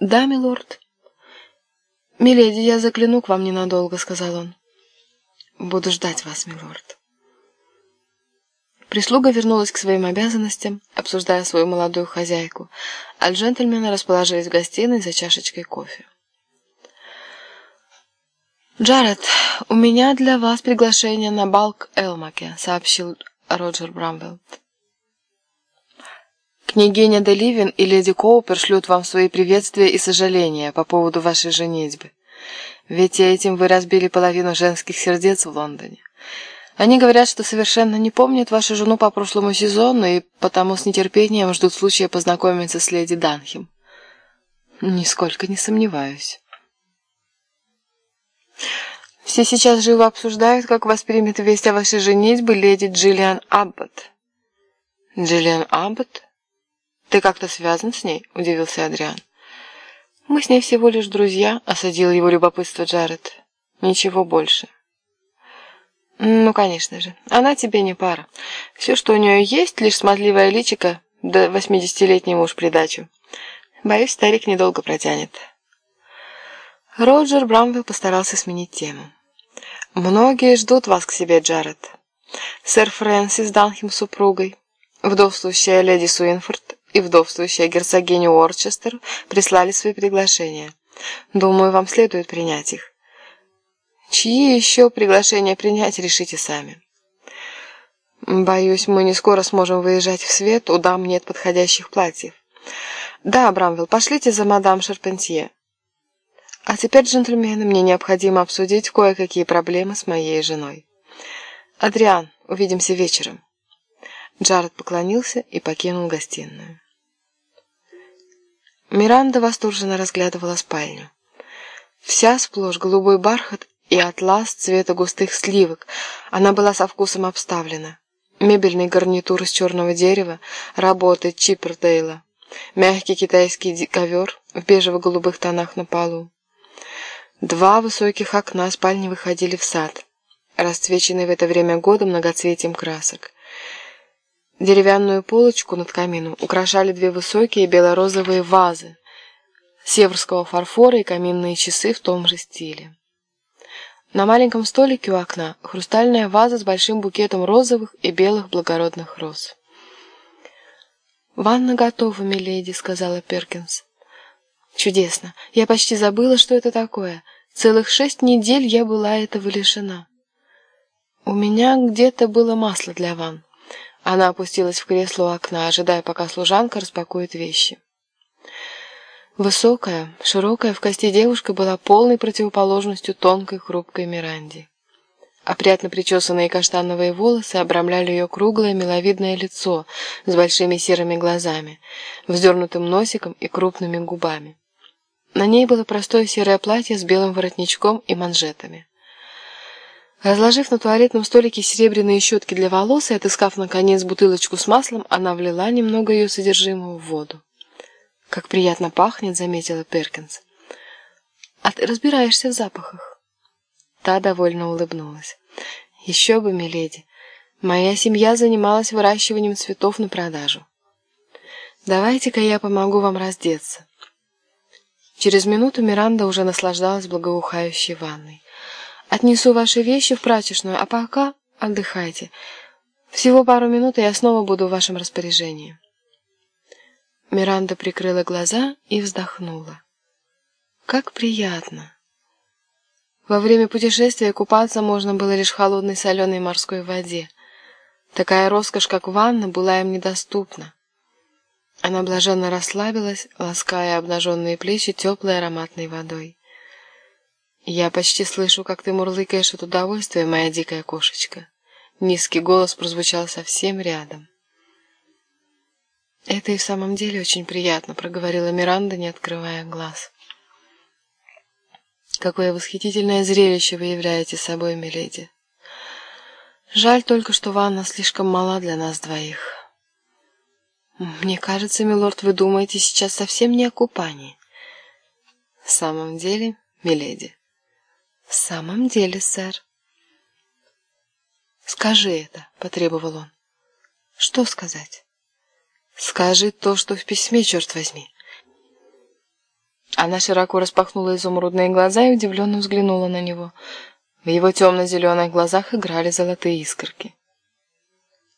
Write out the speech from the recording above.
«Да, милорд». «Миледи, я загляну к вам ненадолго», — сказал он. «Буду ждать вас, милорд». Прислуга вернулась к своим обязанностям, обсуждая свою молодую хозяйку, а джентльмены расположились в гостиной за чашечкой кофе. «Джаред, у меня для вас приглашение на бал к Элмаке», — сообщил Роджер Брамвелл. «Княгиня де Ливин и леди Коупер шлют вам свои приветствия и сожаления по поводу вашей женитьбы. Ведь этим вы разбили половину женских сердец в Лондоне. Они говорят, что совершенно не помнят вашу жену по прошлому сезону и потому с нетерпением ждут случая познакомиться с леди Данхем. Нисколько не сомневаюсь. Все сейчас живо обсуждают, как воспримет весть о вашей женитьбе леди Джиллиан Аббот. Джиллиан Аббот? Ты как-то связан с ней? Удивился Адриан. Мы с ней всего лишь друзья, осадил его любопытство Джаред. Ничего больше. Ну, конечно же. Она тебе не пара. Все, что у нее есть, лишь смазливая личика, да восьмидесятилетний муж придачу. Боюсь, старик недолго протянет. Роджер Брамвелл постарался сменить тему. «Многие ждут вас к себе, Джаред. Сэр Фрэнсис Данхем с супругой, вдовствующая леди Суинфорд и вдовствующая герцогиня Уорчестер прислали свои приглашения. Думаю, вам следует принять их. Чьи еще приглашения принять, решите сами. Боюсь, мы не скоро сможем выезжать в свет, у дам нет подходящих платьев. Да, Брамвелл, пошлите за мадам Шарпентье. А теперь, джентльмены, мне необходимо обсудить кое-какие проблемы с моей женой. Адриан, увидимся вечером. Джаред поклонился и покинул гостиную. Миранда восторженно разглядывала спальню. Вся сплошь голубой бархат и атлас цвета густых сливок. Она была со вкусом обставлена. Мебельный гарнитур из черного дерева, работы Чиппердейла. Мягкий китайский ковер в бежево-голубых тонах на полу. Два высоких окна спальни выходили в сад, расцвеченный в это время года многоцветием красок. Деревянную полочку над камином украшали две высокие бело-розовые вазы северского фарфора и каминные часы в том же стиле. На маленьком столике у окна хрустальная ваза с большим букетом розовых и белых благородных роз. «Ванна готова, миледи», — сказала Перкинс. «Чудесно. Я почти забыла, что это такое. Целых шесть недель я была этого лишена. У меня где-то было масло для ванн». Она опустилась в кресло у окна, ожидая, пока служанка распакует вещи. Высокая, широкая в кости девушка была полной противоположностью тонкой, хрупкой Миранде. Опрятно причесанные каштановые волосы обрамляли ее круглое миловидное лицо с большими серыми глазами, вздернутым носиком и крупными губами. На ней было простое серое платье с белым воротничком и манжетами. Разложив на туалетном столике серебряные щетки для волос и отыскав, наконец, бутылочку с маслом, она влила немного ее содержимого в воду. «Как приятно пахнет», — заметила Перкинс. «А ты разбираешься в запахах?» Та довольно улыбнулась. «Еще бы, миледи. Моя семья занималась выращиванием цветов на продажу. Давайте-ка я помогу вам раздеться». Через минуту Миранда уже наслаждалась благоухающей ванной. «Отнесу ваши вещи в прачечную, а пока отдыхайте. Всего пару минут, и я снова буду в вашем распоряжении». Миранда прикрыла глаза и вздохнула. Как приятно! Во время путешествия купаться можно было лишь в холодной соленой морской воде. Такая роскошь, как ванна, была им недоступна. Она блаженно расслабилась, лаская обнаженные плечи теплой ароматной водой. «Я почти слышу, как ты мурлыкаешь от удовольствия, моя дикая кошечка». Низкий голос прозвучал совсем рядом. «Это и в самом деле очень приятно», — проговорила Миранда, не открывая глаз. «Какое восхитительное зрелище вы являете собой, миледи. Жаль только, что ванна слишком мала для нас двоих. Мне кажется, милорд, вы думаете сейчас совсем не о купании». «В самом деле, миледи?» «В самом деле, сэр». «Скажи это», — потребовал он. «Что сказать?» Скажи то, что в письме, черт возьми. Она широко распахнула изумрудные глаза и удивленно взглянула на него. В его темно-зеленых глазах играли золотые искорки.